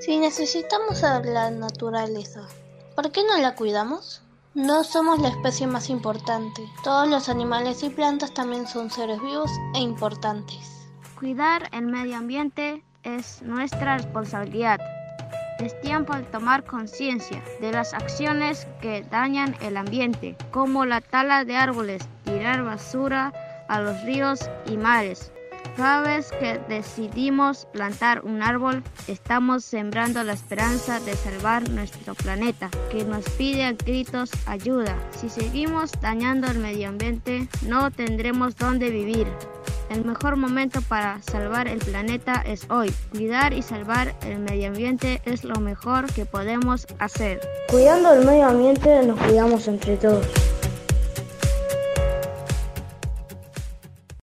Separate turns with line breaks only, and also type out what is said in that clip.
Si necesitamos a la naturaleza, ¿por qué no la cuidamos? No somos la especie más importante. Todos los animales y plantas también son seres vivos e importantes.
Cuidar el medio ambiente es nuestra responsabilidad. Es tiempo de tomar conciencia de las acciones que dañan el ambiente, como la tala de árboles, tirar basura a los ríos y mares. Cada vez que decidimos plantar un árbol, estamos sembrando la esperanza de salvar nuestro planeta, que nos pide a gritos ayuda. Si seguimos dañando el medio ambiente, no tendremos dónde vivir. El mejor momento para salvar el planeta es hoy. Cuidar y salvar el medio ambiente es lo mejor que podemos hacer.
Cuidando el medio ambiente nos cuidamos entre todos.